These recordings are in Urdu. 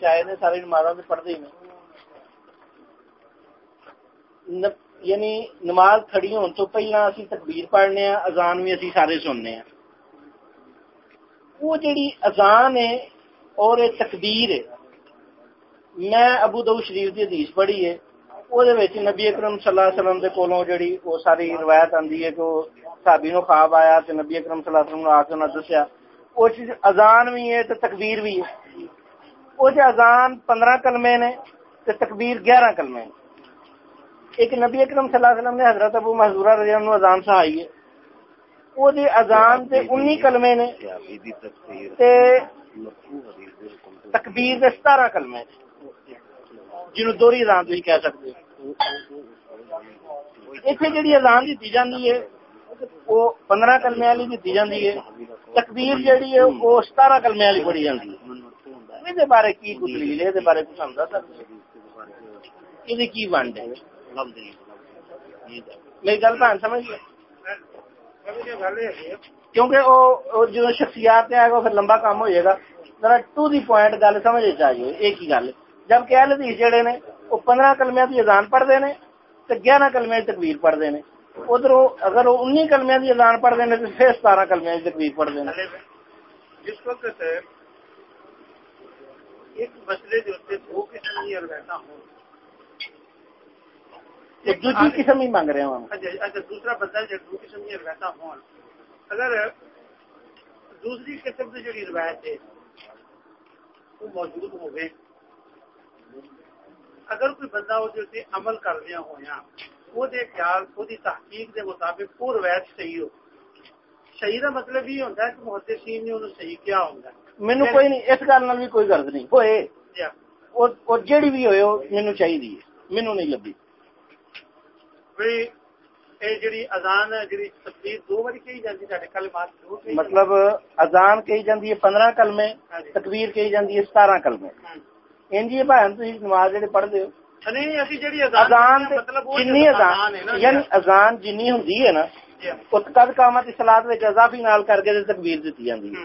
چاہے نے ساری نمازاں تے پڑھدے ہی نے یعنی نماز کھڑی ہون تو پہلا اسی تکبیر پڑھنے ہیں اذان بھی اسی سارے سننے ہیں وہ جڑی اذان ہے اور تکبیر ہے، میں ابو دو شریف دی حدیث پڑھی ہے۔ وہ نبی اکرم صلی اللہ علیہ وسلم دے کولوں جڑی وہ ساری روایت آندی ہے کہ صحابی نو خواب آیا تے نبی اکرم صلی اللہ علیہ وسلم نے آ کے انہاں دسیا۔ وہ اذان بھی ہے تے تکبیر بھی ہے۔ وہ جو اذان پندرہ کلمے نے تے تکبیر گیارہ کلمے نے ایک نبی اکرم صلی اللہ علیہ وسلم نے حضرت ابو محضورہ رضی اللہ عنہ اذان سے آئی ہے۔ وہ دی اذان تے انی کلمے نے تے تکبیر دے ستارہ کلمے نے جنہوں دوری اذان تھی کہہ سکتے۔ اتنے جڑی اذان دیتی جاتی ہے، وہ پندرہ کلمے والی دیتی جاتی ہے۔ تکبیر جیڑی ہے، وہ ستارہ کلمے والی پڑھی جاتی ہے۔ یہ بارے کی کچھ دلیل ہے بارے کچھ سمجھا سکتے یہ کی ونڈ ہے میری گل سمجھ کیونکہ وہ جو شخصیات ہے وہ پھر لمبا کام ہو جائے گا ذرا ٹو دی پوائنٹ گل سمجھ چاہیے ایک ہی گل جبکہ اہل حدیث جڑے نے وہ پندرہ کلمے کی اذان پڑھتے ہیں تو گیارہ کلمے کی پڑھتے ہیں ادھر اگر وہ انی کلمے کی اذان پڑھتے ہیں تو پھر ستارہ کلمے کی تکبیر پڑھتے ہیں جس وقت ایک مسئلے جو دو قسم کی رہتا ہوں۔ دوسری قسم ہی مانگ رہے ہوں اچھا دوسرا بندہ جو دو قسم کی رہتا ہوں۔ اگر دوسری قسم کی جڑی روایت ہے وہ موجود ہوئے اگر کوئی بندہ وہ جو عمل کر لیا ہوا وہ دے خیال وہ تحقیق دے مطابق وہ روایت صحیح ہو۔ صحیح کا مطلب یہ ہوتا ہے کہ محدثین نے انہوں صحیح کیا ہوتا ہے۔ مینو کوئی نہیں اس گل نال بھی کوئی غرض نہیں ہوئے اور جیڑی بھی ہوئے مینو چاہیے مینو نہیں لبھی مطلب اذان کہی جاتی ہے پندرہ کلمے تکبیر کہی جاتی ہے ستارہ کلمے ان جی بھن تھی نماز جڑے پڑھتے ہو اذان جنی اذان یعنی اذان جنی ہوں ہے نا کد کامت سلاد اضافی نال کر کے تکبیر دیتی جاتی ہے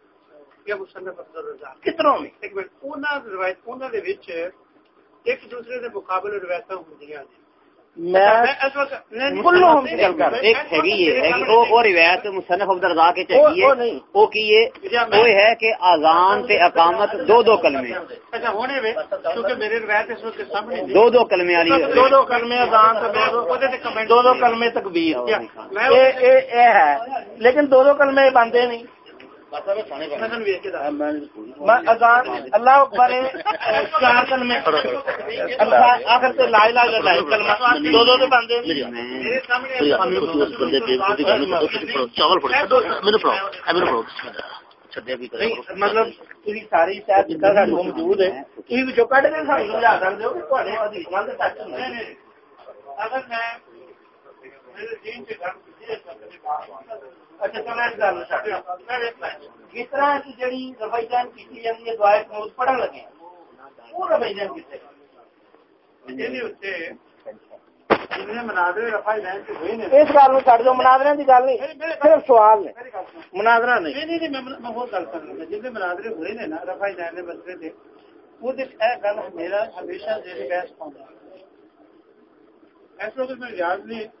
یا مصنف عبد الرزاق منٹ انہاں روایت ایک مصنف عبدالرضا کے چاہیے وہ کیے وہ ہے؟ کہ آزان سے اقامت دو دو کلمے۔ دو دو کلمے والی دو دو کلمے آزان دو دو کلمے تکبیر۔ ہے لیکن دو دو کلمے بنتے نہیں۔ اللہ اکبر چار کلمے آخر سے لا لا لا دو دو بندے۔ چاول مطلب ساری شاید موجود ہے تھی کٹ کے سمجھا سکتے ہو اگر میں جس طرح کی جڑی رفائی جان کی ہے دعائیں موت پڑھن لگے۔ وہ رفائی جان کتنے اس گل چڑھ دو مناظر کی گل نہیں صرف سوال نے۔ مناظرہ نہیں۔ جن مناظرے ہوئے نے نا رفائی جان نے مسئلے تھے وہ گل میرا ہمیشہ دل بحث پاؤں ایسا تو میں یاد نہیں۔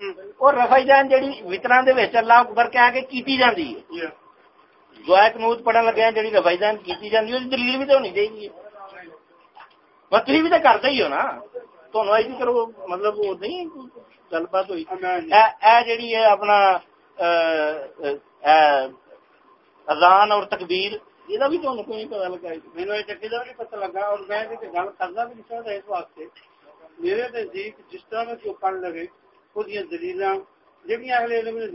چاہیے نا نہ کرن نہیں اور رفائی جان جی وطرا اللہ اکبر کہہ کے کیتی جاتی ہے دعا کنوت پڑھن لگے جی رفائی دان کی جاتی ہے دلیل بھی تو ہونی چاہیے بس تھی بھی تو کرتے ہی ہو نا تمہیں آئی کرو مطلب وہ نہیں گل بات ہوئی اے جڑی ہے اپنا اذان اور تکبیر یہ بھی تو کوئی پتا لگا میرے چکی کا بھی پتا لگا اور میں گل کرنا بھی نہیں چاہتا اس واسطے میرے نزدیک جس طرح میں پڑھ لگے وہ دلیل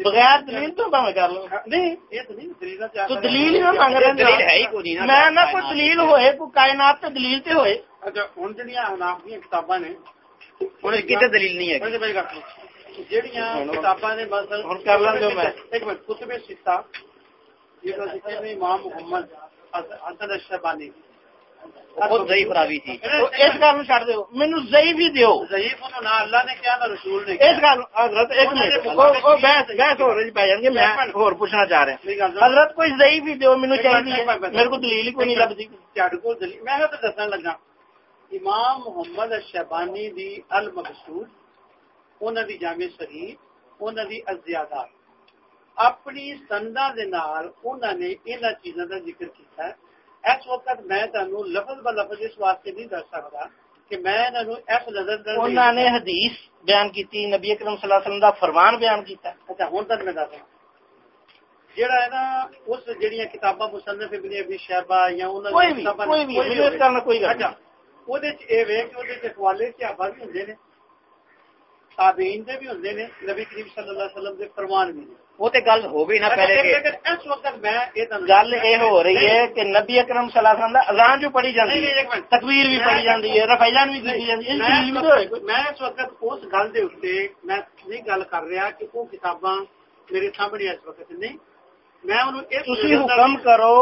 بغیر دلیل تو میں کر لوں نہیں دلیل میں نہ کوئی دلیل ہوئے کوئی کائنات تے دلیل تے ہوئے۔ اچھا ہوں جہاں حناف دیا کتاباں نے کتنے دلیل نہیں ہے۔ جہاں کتاباں نے ہوں کر لوں میں۔ ایک منٹ کتب ستا یہ امام محمد حسن الشبانی۔ ضعیف راوی تھی۔ اس گل نو چھڈ دیو۔ مینوں ضعیف ہی دیو۔ ضعیف نہ اللہ نے کیا نہ رسول نے اس گل حضرت ایک منٹ۔ او بحث بحث ہو رہی پے جان گے میں اور پوچھنا چاہ حضرت کوئی ضعیف ہی دیو مینوں چاہیے میرے کو دلیل ہی کوئی نہیں لبدی دلیل۔ میں دسن لگا امام محمد الشبانی دی المقصود انہاں دی جامع صحیح انہاں دی اپنی سندا دے نال انہاں نے انہاں چیزاں دا ذکر کیتا ہے۔ اس وقت میں تمہیں لفظ ب لفظ اس واسطے نہیں دس سکتا کہ میں اس نظر انہوں نے حدیث بیان نبی اکرم صلی اللہ علیہ وسلم دا فرمان بیان کیتا۔ اچھا تک میں جڑا ہے نا اس جڑیاں کتاباں مصنف ابن ابی شیبہ یا انہاں کوئی بھی کوئی بھی اس کرنا کوئی گل اچھا اودے چ اے وے کہ اودے صحابہ بھی ہوندے نے۔ تابعین دے بھی ہوندے نے نبی کریم صلی اللہ علیہ وسلم دے فرمان بھی وہ تو گل ہو گئی نا پہلے اس وقت گل یہ ہو رہی ہے کہ نبی اکرم صلی اللہ علیہ وسلم اذان جو پڑھی جاتی ہے تکبیر بھی پڑھی جاتی ہے رفیلان بھی کی جاتی ہے میں اس وقت اس گل دے اوتے میں نہیں گل کر رہا کہ وہ کتاباں میرے سامنے اس وقت نہیں۔ میں انہوں تسی حکم کرو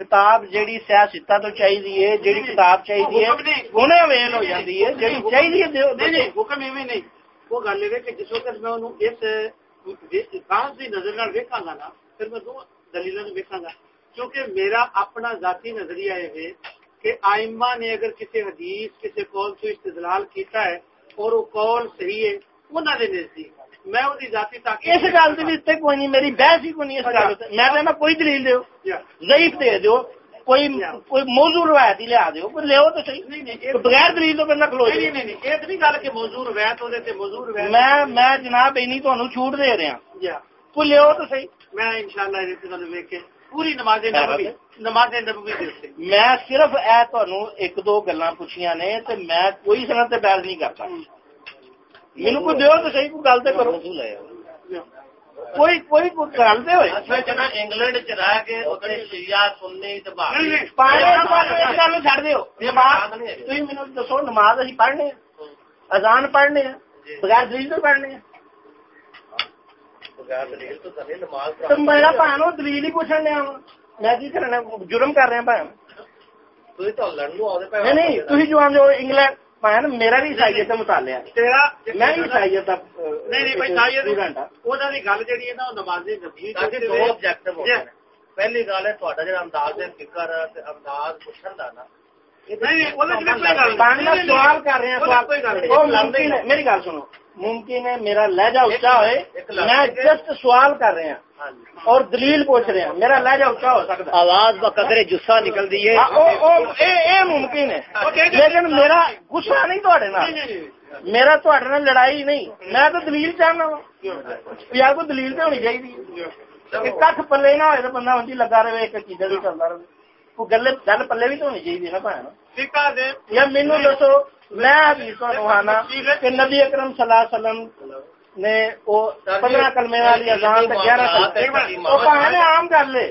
کتاب جیڑی تو چاہیے جیڑی کتاب چاہیے انہیں ویل ہو جاتی ہے جیڑی چاہیے حکم ایویں نہیں۔ وہ گل ہے کہ جس وقت میں انہوں اس نظر ویکاں گا نا پھر میں دو دلیل ویکاں گا۔ کیونکہ میرا اپنا ذاتی نظریہ یہ کہ آئمہ نے اگر کسی حدیث کسی قول سے استدلال کیتا ہے اور وہ قول صحیح ہے انہوں نے نزدیک۔ میں ذاتی کوئی نہیں میری بحث ہی کوئی نہیں گل میں کوئی دلیل دیو؟ ضعیف دے دیو۔ کوئی کوئی موضوع روایت ہی لیا دیو لیو تو صحیح۔ بغیر دلیل تو بندہ کھلو نہیں نہیں نہیں یہ نہیں گل کہ موضوع روایت ہوتے تے موضوع روایت میں میں جناب اینی تانوں چھوٹ دے رہا کوئی لیو تو صحیح۔ میں انشاءاللہ ویکھ کے پوری نماز نبوی نماز نبوی دے میں صرف اے تانوں ایک دو گلاں پوچھیاں نے تے میں کوئی سنت تے نہیں کرتا۔ مینوں کوئی دیو تو صحیح کوئی گل تے کرو۔ ਕੋਈ ਕੋਈ ਗੱਲ ਦੇ ਹੋਈ। ਅੱਛਾ ਜਨਾ ਇੰਗਲੈਂਡ ਚ ਰਹਿ ਕੇ ਉੱਥੇ ਸ਼ਰੀਆ ਸੁਣਨੀ ਤੇ ਬਾਹਰ ਨਹੀਂ ਨਹੀਂ ਪਾਣੀ ਗੱਲ ਛੱਡ ਦਿਓ। ਨਮਾਜ਼ ਤੁਸੀਂ ਮੈਨੂੰ ਦੱਸੋ ਨਮਾਜ਼ ਅਸੀਂ ਪੜ੍ਹਨੇ ਆ। ਅਜ਼ਾਨ ਪੜ੍ਹਨੇ ਆ। ਬਗੈਰ ਦਲੀਲ ਤੋਂ ਪੜ੍ਹਨੇ ਆ। ਬਗੈਰ ਦਲੀਲ ਤੋਂ ਤਾਂ ਨਮਾਜ਼ ਪੜ੍ਹ ਮੇਰਾ ਭਾਣੋ ਦਲੀਲ ਹੀ ਪੁੱਛਣ ਲਿਆ ਮੈਂ ਕੀ ਕਰਨਾ ਜੁਰਮ ਕਰ ਰਿਹਾ ਭਾਣ। ਤੁਸੀਂ ਤਾਂ ਲੜਨ ਨੂੰ ਆਉਂਦੇ ਪਏ ਨਹੀਂ ਤੁਸੀਂ ਜਵਾਨ ਜੋ ਇੰਗਲੈਂਡ دسو نماز اسی پڑھنے اذان پڑھنے بغیر دلیل تو پڑھنے میرا بھن دلیل ہی پوچھنے لیا میں کی کرنا جرم کر رہا بھن نہیں تھی جو انگلینڈ میرا بھی عیسائیت مطالعہ میں عیسائیت پہلی گل ہے انداز فکر انداز پوچھنے کا نا سوال کر رہے ہیں میری گل سنو۔ ممکن ہے میرا لہجہ اچا ہوئے۔ میں جسٹ سوال کر رہے ہیں ہاں جی۔ اور دلیل پوچھ رہے ہیں۔ میرا لہجہ اچا ہو سکتا آواز قدرے جسا نکل دی ہے ممکن ہے۔ لیکن میرا گسا نہیں تھوڑے میرا تھوڑے لڑائی نہیں۔ میں تو دلیل چاہنا یار کو دلیل تو ہونی چاہیے کھ پلے نہ ہوئے تو بندہ ہوں لگا رہے ایک چیزیں بھی چلتا رہے۔ گل گل پلے بھی تو ہونی چاہیے نا بھائی یا مینو دسو میں حدیث روحانہ کہ نبی اکرم صلی اللہ علیہ وسلم نے وہ پندرہ کلمے والی اذان گیارہ کلمے عام کر لے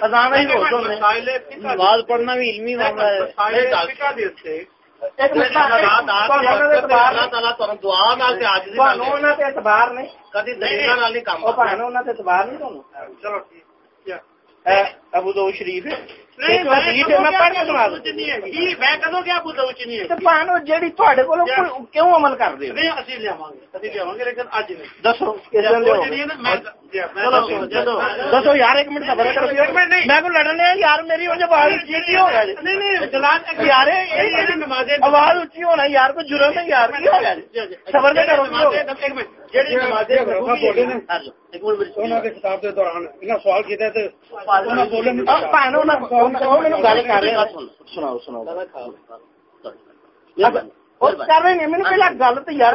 اذان ہی نماز پڑھنا بھی علمی معاملہ ہے اعتبار نہیں کدی اعتبار نہیں چلو ابو دو شریف جی کیوں عمل کر دسو دسو یار ایک منٹ میں کو لڑنے یار میری آواز اچھی ہو یار آواز اچھی ہونا یار کو جرم ہے یار کی ہو گیا سبر میں کرو سوال کیا سناؤ سناؤ کر رہے ہیں پہلے گل تو یار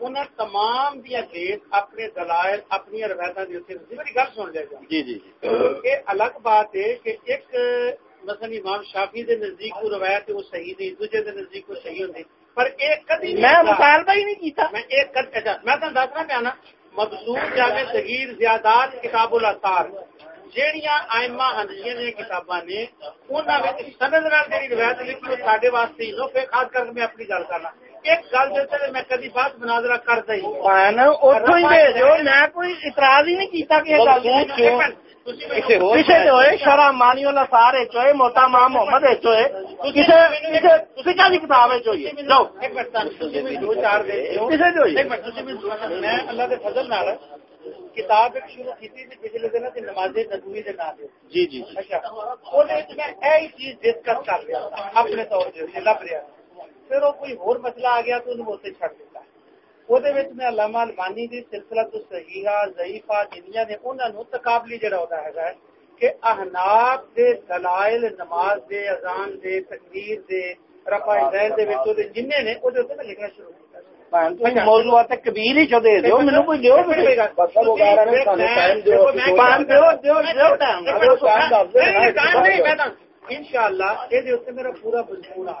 انہیں تمام دیا دیش اپنے دلائل اپنی روایت میری گل سن لے جا جی جی یہ الگ بات ہے کہ ایک مثلا امام شافی دے نزدیک کو روایت وہ صحیح نہیں دوسرے دے نزدیک وہ صحیح پر ایک کدی میں مطالبہ ہی نہیں کیتا۔ میں ایک کد اچھا میں تم دسنا پیا نا مبسوط جامع صغیر زیادات کتاب الاثار جہاں آئما ہنجیاں نے کتاباں نے انہاں وچ سند نال جڑی روایت لکھی وہ ساڈے واسطے ہی نو خاص کر کے میں اپنی گل کرنا۔ ایک گل جو میں کبھی بات مناظرہ کرتا ہی اتوں ہی بھیجو میں کوئی اعتراض ہی نہیں کیتا کہ گل شرح مانی والا سارے چوئے موتا ماں محمد چوئے کسی کا بھی کتاب ہے؟ چوئیے میں اللہ کے فضل نال کتاب ایک شروع کی تھی پچھلے دن سے نماز نبوی نام جی جی اچھا میں یہی چیز ڈسکس کر رہا تھا اپنے طور لب رہا پھر وہ کوئی اور مسئلہ آ گیا تو انہوں اسے چھڑ دیتا وہ میں علامہ البانی دی سلسلہ تو صحیحہ ضعیفہ جنیاں نے انہوں نے تقابلی جڑا ہوتا ہے کہ احناب دے دلائل نماز دے اذان دے تقریر دے رفع دین دے وچوں دے۔ جننے نے لکھنا شروع کیتا موضوعات کبیر ہی چ دے دیو مینوں کوئی دیو بس وغیرہ نے سانو ٹائم دیو پان دیو دیو دیو ٹائم انشاءاللہ اے دے اوتے میرا پورا مضمون آ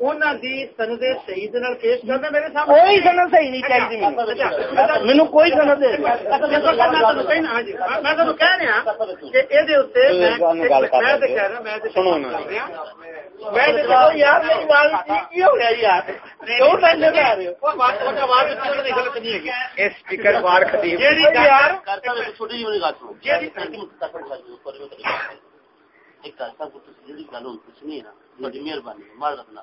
سند شہید پیش کرنا میرے سامنے کوئی سند صحیح نہیں چاہیے مینو کوئی سند میں کہہ رہا مہربانی مار رکھنا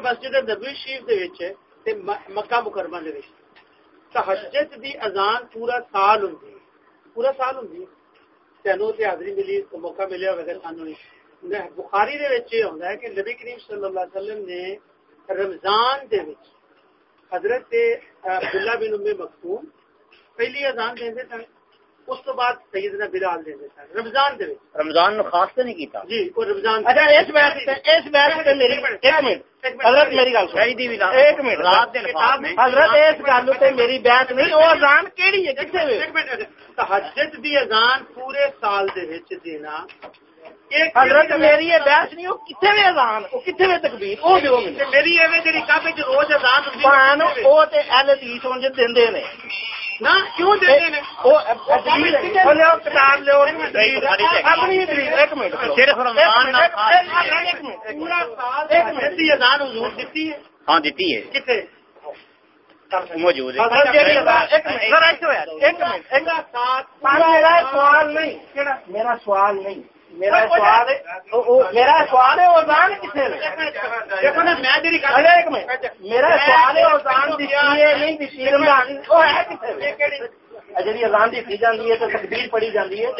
مسجد نبی شریف مکہ مکرمہ تحجت دی اذان پورا سال پورا سال تینوں حاضری ملی تو موقع ملیا ہوگا سانو بخاری دے وچ یہ ہوندا ہے کہ نبی کریم صلی اللہ علیہ وسلم نے رمضان دے وچ حضرت عبداللہ بن ام مکتوم پہلی اذان دیندے سن اس تو بعد سیدنا بلال دے دیتا رمضان دے رمضان نو خاص تے نہیں کیتا؟ جی وہ رمضان اچھا اس بات اس بات تے میری ایک منٹ حضرت میری گل سن۔ ایک منٹ۔ رات دے حضرت اس گل تے میری بات نہیں او اذان کیڑی ہے؟ کتے ایک منٹ تہجد دی اذان پورے سال دے وچ دینا۔ حضرت میری یہ بحث نہیں وہ کتنے وے اذان؟ وہ کتنے وے تکبیر؟ او دیو میری ایویں جڑی کعبے وچ روز اذان ہوندی ہے او تے اہل حدیث دیندے نے۔ ہاں دیتی ہے۔ موجود میرا سوال نہیں۔ میرا سوال نہیں۔ میرا سوال میرا سوال ہے اوزان کتنے میرا سوال ہے اوزان دیتی ہے نہیں دیتی رمضان وہ ہے کتنے جی اذان دیتی جاتی ہے تو تقدیر پڑھی جاتی ہے۔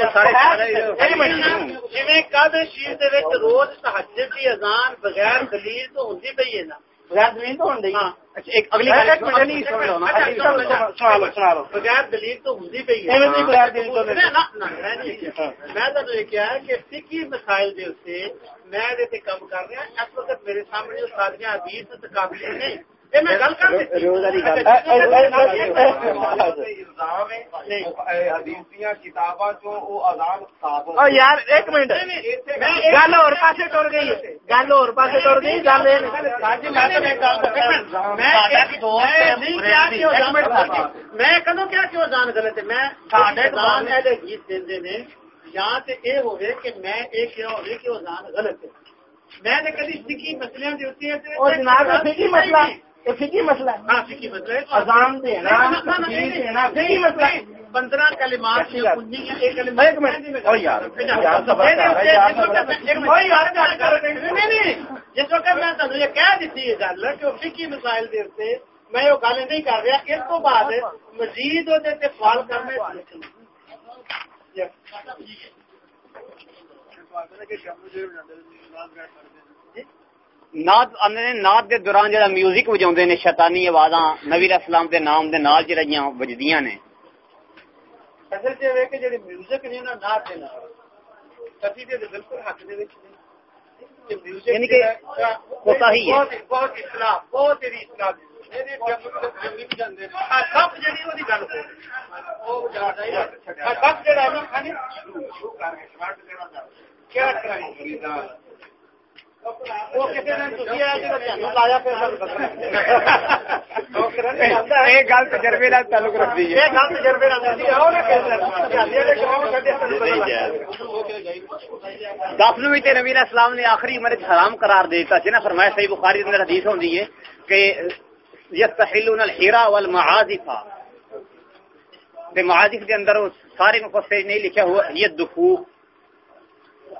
جی کب شیر روز تحجد کی اذان بغیر دلیل تو ہوتی پی ہے نا۔ دلیل تو ہاں. اچھا میں کیا کہ فکی مسائل میں کام کر رہا اس وقت میرے سامنے حدیث نہیں یار ایک منٹ گل اور پاس ٹر گئی گل اور پاس ٹر گئی گل میں کدو کیا کیوں جان غلط ہے میں گیت دے یا تو یہ ہوگی کہ میں یہ کیا کہ وہ جان غلط ہے میں نے کدی مسئلے مسئلہ فکی مسئلہ ہاں فکی مسئلہ اذان دینا فکی مسئلہ پندرہ کلمات ایک منٹ۔ جس وقت میں تمہیں یہ کہہ دیتی ہے گل کہ وہ فکی مسائل دے میں وہ گل نہیں کر رہا۔ اس کو بعد مزید وہ سوال کرنے ناد ناد دے دوران جڑا میوزک وجاوندے نے شیطانی آوازاں نبی اسلام دے نام دے نال جڑیاں وجدیاں نے۔ اصل تے وے کہ جڑی میوزک نہیں نا ناد دے نال دے بالکل حق دے وچ یعنی کہ ہوتا ہی ہے۔ بہت اصلاح بہت تیری اصلاح سب جڑی وہ گل ہو سب جڑا نا کھانے کیا کریں گل تجربے تعلق رکھتی ہے۔ دس نو بھی نبی اسلام نے آخری عمر حرام قرار دیتا جنہیں فرمایا صحیح بخاری اندر حدیث ہوتی ہے کہ یستحلون الحیرا والمعازف۔ معازف کے اندر سارے مفسر نہیں لکھا ہوا یہ دفوق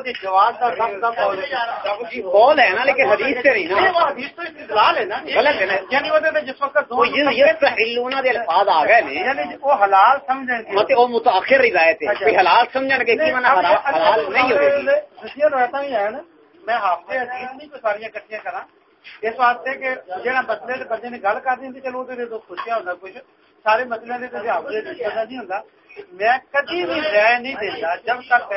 سے قول ہے نا لیکن حدیث سے نہیں نا۔ غلط ہے نا۔ یعنی جس وقت الفاظ آ گئے یعنی وہ حلال سمجھیں گے۔ وہ متاخر روایت ہے۔ حلال سمجھن گے کہ حلال نہیں ہوگی روایت ہی ہے نا۔ میں حدیث نہیں ساری اس واسطے کہ مسئلے بندے نے گل کر دی چلو سوچا ہوتا کچھ سارے مسئلے کے پتا نہیں ہوتا میں کدی بھی رائے نہیں دیتا جب تک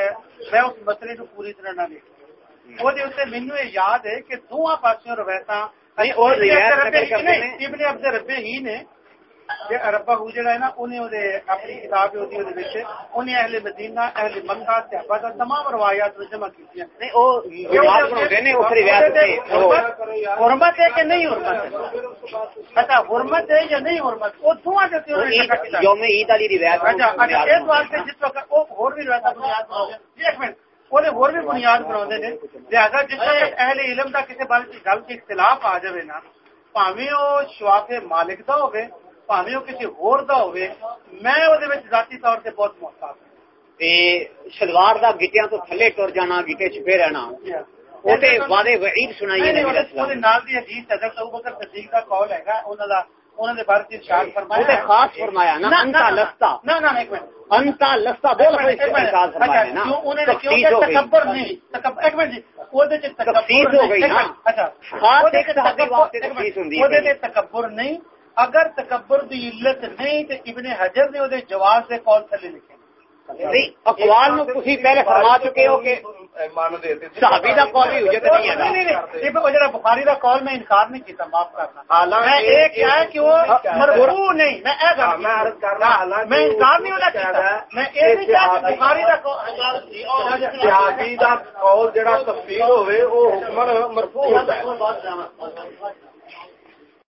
میں اس مسئلے کو پوری طرح نہ دیکھ وہ مینو یہ یاد ہے کہ دونوں پاسوں روایت ابن عبد ربے ہی نے ربا ہو جڑا ہے نا انہیں اپنی کتاب ہوتی ہے انہیں اہل مدینہ اہل مکہ صحابہ کا تمام روایات جمع کی حرمت ہے کہ نہیں حرمت اچھا حرمت ہے یا نہیں حرمت؟ وہ دھواں یوم عید والی روایت اچھا اچھا اس واسطے جس وقت وہ اور بھی روایت بنیاد ایک منٹ۔ وہ اور بھی بنیاد بنا لہٰذا جس وقت اہل علم کا کسی بارے گل کے اختلاف آ جائے نا پاویں وہ شواف مالک دا ذاتی قول ہے انہاں دا انہوں نے بارے ارشاد فرمایا ہے خاص فرمایا نا انتا لستا نہ نہ ایک منٹ انتا لستا دو لفظ ارشاد فرمایا نا انہوں نے کیوں کہ تکبر نہیں تکبر ایک منٹ جی وہ دے تکبر ہو گئی نا خاص ایک صحابی واسطے تکبیر ہوندی ہے وہ دے تکبر نہیں اگر تکبر دی علت نہیں تو ابن حجر نے وہ جواب سے کال تھلے لکھے۔ اقوال میں تھی پہلے فرما چکے ہو کہ صحابی دا کال بھی ہوجے تو نہیں ہے وہ جڑا بخاری دا کال میں انکار نہیں کیتا معاف کرنا۔ میں ایک کیا ہے کہ وہ مرفوع نہیں میں اے گل میں عرض کر رہا میں انکار نہیں ہونا کیتا۔ میں اے نہیں کہا کہ بخاری دا کال صحابی دا کال جڑا تفسیر ہوے او حکم مرفوع ہوتا ہے۔